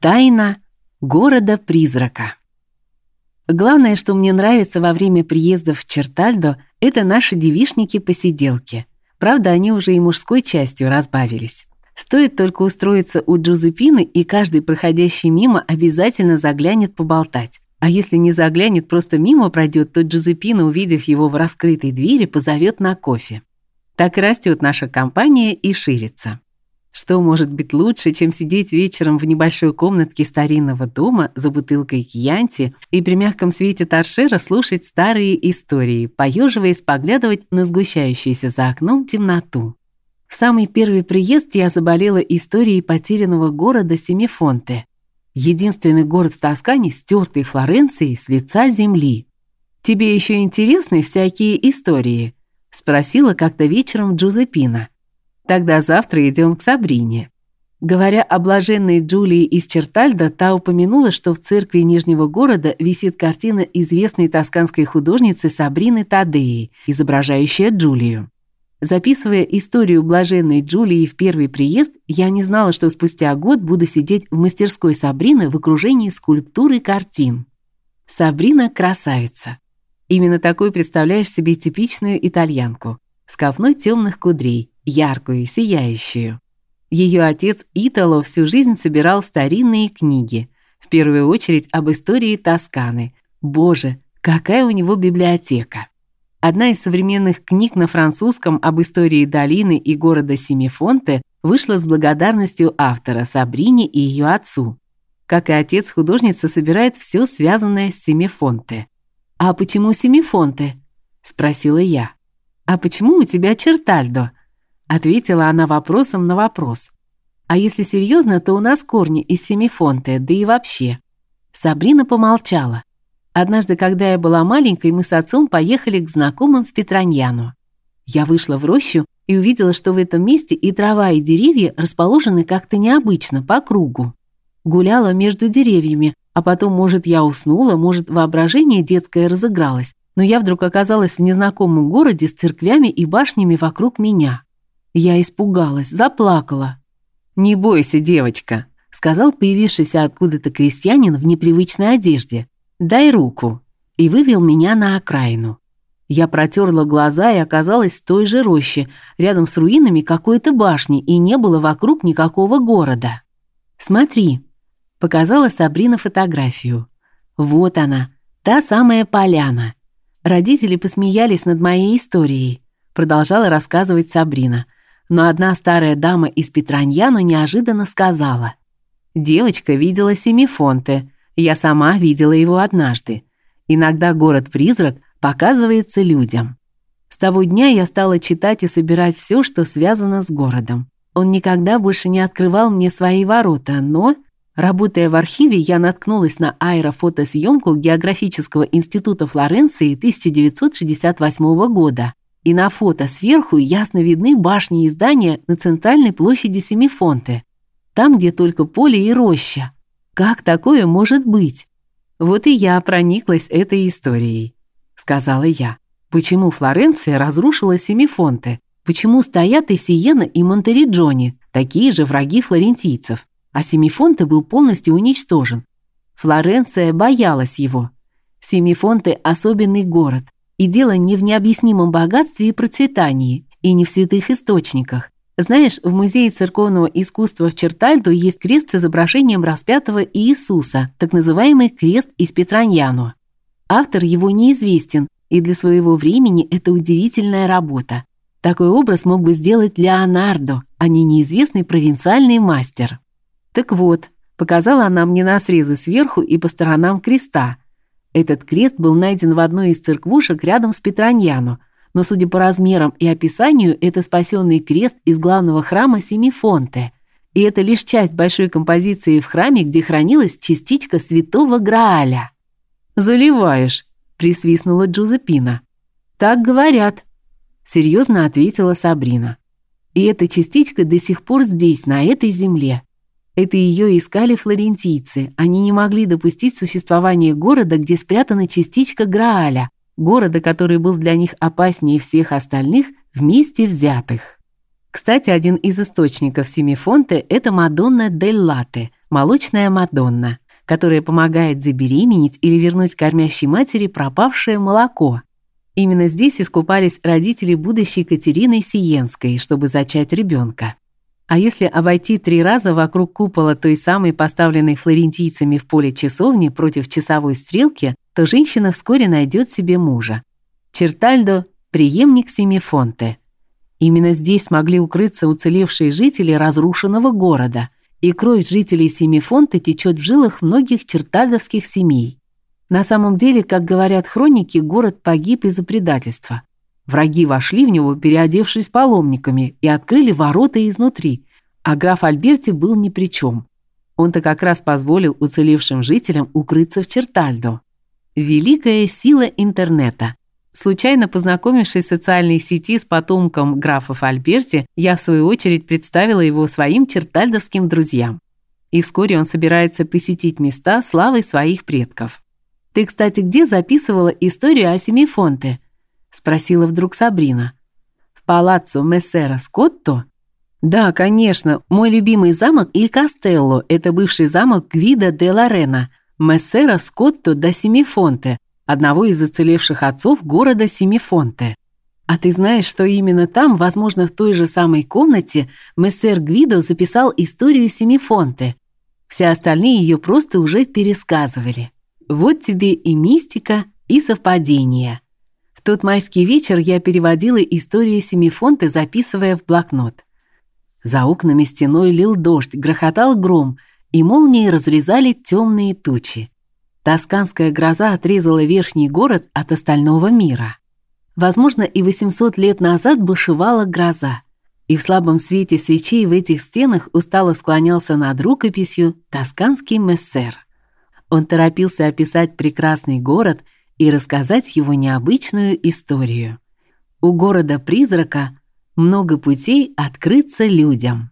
Тайна города-призрака. Главное, что мне нравится во время приездов в Чертальдо, это наши девишники-посиделки. Правда, они уже и мужской частью разбавились. Стоит только устроиться у Джузепины, и каждый проходящий мимо обязательно заглянет поболтать. А если не заглянет, просто мимо пройдет, то Джузепина, увидев его в раскрытой двери, позовет на кофе. Так и растет наша компания и ширится. Что может быть лучше, чем сидеть вечером в небольшой комнатке старинного дома за бутылкой кьянти и при мягком свете торшера слушать старые истории, поеживаясь поглядывать на сгущающуюся за окном темноту. В самый первый приезд я заболела историей потерянного города Семифонте. Единственный город в Тоскане, стертый Флоренцией с лица земли. Тебе еще интересны всякие истории? спросила как-то вечером Джузепина. Тогда завтра идем к Сабрине. Говоря о блаженной Джулии из Чертальда, та упомянула, что в церкви Нижнего города висит картина известной тосканской художницы Сабрины Тадеи, изображающая Джулию. Записывая историю блаженной Джулии в первый приезд, я не знала, что спустя год буду сидеть в мастерской Сабрины в окружении скульптур и картин. Сабрина красавица. Именно такой представляешь себе типичную итальянку, с копной темных кудрей, яркую, сияющую. Ее отец Итало всю жизнь собирал старинные книги, в первую очередь об истории Тосканы. Боже, какая у него библиотека! Одна из современных книг на французском об истории долины и города Семифонте вышла с благодарностью автора Сабрине и ее отцу. Как и отец, художница собирает все связанное с Семифонте. «А почему Семифонте?» – спросила я. «А почему у тебя Чертальдо?» Ответила она вопросом на вопрос. А если серьезно, то у нас корни из Семифонте, да и вообще. Сабрина помолчала. Однажды, когда я была маленькой, мы с отцом поехали к знакомым в Петраньяну. Я вышла в рощу и увидела, что в этом месте и трава, и деревья расположены как-то необычно, по кругу. Гуляла между деревьями, а потом, может, я уснула, может, воображение детское разыгралось, но я вдруг оказалась в незнакомом городе с церквями и башнями вокруг меня. Я испугалась, заплакала. «Не бойся, девочка», — сказал появившийся откуда-то крестьянин в непривычной одежде. «Дай руку». И вывел меня на окраину. Я протерла глаза и оказалась в той же роще, рядом с руинами какой-то башни, и не было вокруг никакого города. «Смотри», — показала Сабрина фотографию. «Вот она, та самая поляна». Родители посмеялись над моей историей, продолжала рассказывать Сабрина но одна старая дама из Петраньяну неожиданно сказала: "Девочка видела Семифонте. Я сама видела его однажды. Иногда город-призрак показывается людям". С того дня я стала читать и собирать все, что связано с городом. Он никогда больше не открывал мне свои ворота, но Работая в архиве, я наткнулась на аэрофотосъемку Географического института Флоренции 1968 года. И на фото сверху ясно видны башни и здания на центральной площади Семифонте. Там, где только поле и роща. Как такое может быть? Вот и я прониклась этой историей, сказала я. Почему Флоренция разрушила Семифонте? Почему стоят и Сиена, и Монтериджони, такие же враги флорентийцев? А Семифонте был полностью уничтожен. Флоренция боялась его. Семифонте особенный город, и дело не в необъяснимом богатстве и процветании, и не в святых источниках. Знаешь, в Музее церковного искусства в Чертальдо есть крест с изображением распятого Иисуса, так называемый крест из Петраньяно. Автор его неизвестен, и для своего времени это удивительная работа. Такой образ мог бы сделать Леонардо, а не неизвестный провинциальный мастер. Так вот, показала она мне на срезы сверху и по сторонам креста – этот крест был найден в одной из церквушек рядом с Петраньяно, но судя по размерам и описанию, это спасенный крест из главного храма Семифонте. И это лишь часть большой композиции в храме, где хранилась частичка святого Грааля. «Заливаешь», — присвистнула Джузепина. «Так говорят», — серьезно ответила Сабрина. «И эта частичка до сих пор здесь, на этой земле. Это ее искали флорентийцы. Они не могли допустить существования города, где спрятана частичка Грааля, города, который был для них опаснее всех остальных вместе взятых. Кстати, один из источников Семифонте это Мадонна дель Латте, молочная Мадонна, которая помогает забеременеть или вернуть кормящей матери пропавшее молоко. Именно здесь искупались родители будущей Катерины Сиенской, чтобы зачать ребенка. А если обойти три раза вокруг купола той самой поставленной флорентийцами в поле часовни против часовой стрелки, то женщина вскоре найдет себе мужа. Чертальдо – преемник Семифонте. Именно здесь могли укрыться уцелевшие жители разрушенного города – и кровь жителей Семифонта течет в жилах многих чертальдовских семей. На самом деле, как говорят хроники, город погиб из-за предательства. Враги вошли в него, переодевшись паломниками, и открыли ворота изнутри, а граф Альберти был ни при чем. Он-то как раз позволил уцелевшим жителям укрыться в Чертальдо. Великая сила интернета. Случайно познакомившись в социальной сети с потомком графов Альберти, я в свою очередь представила его своим чертальдовским друзьям. И вскоре он собирается посетить места славы своих предков. Ты, кстати, где записывала историю о Семифонте? Спросила вдруг Сабрина. В палаццо Мессера Скотто? Да, конечно, мой любимый замок Иль Кастелло это бывший замок Гвида де Ларена, Мессера Скотто да Семифонте, одного из зацелевших отцов города Семифонте. А ты знаешь, что именно там, возможно, в той же самой комнате, мессер Гвидо записал историю Семифонте. Все остальные ее просто уже пересказывали. Вот тебе и мистика, и совпадение. В тот майский вечер я переводила историю Семифонте, записывая в блокнот. За окнами стеной лил дождь, грохотал гром, и молнии разрезали темные тучи. Тосканская гроза отрезала верхний город от остального мира. Возможно, и 800 лет назад бушевала гроза, и в слабом свете свечей в этих стенах устало склонялся над рукописью тосканский мессер. Он торопился описать прекрасный город и рассказать его необычную историю. У города-призрака много путей открыться людям.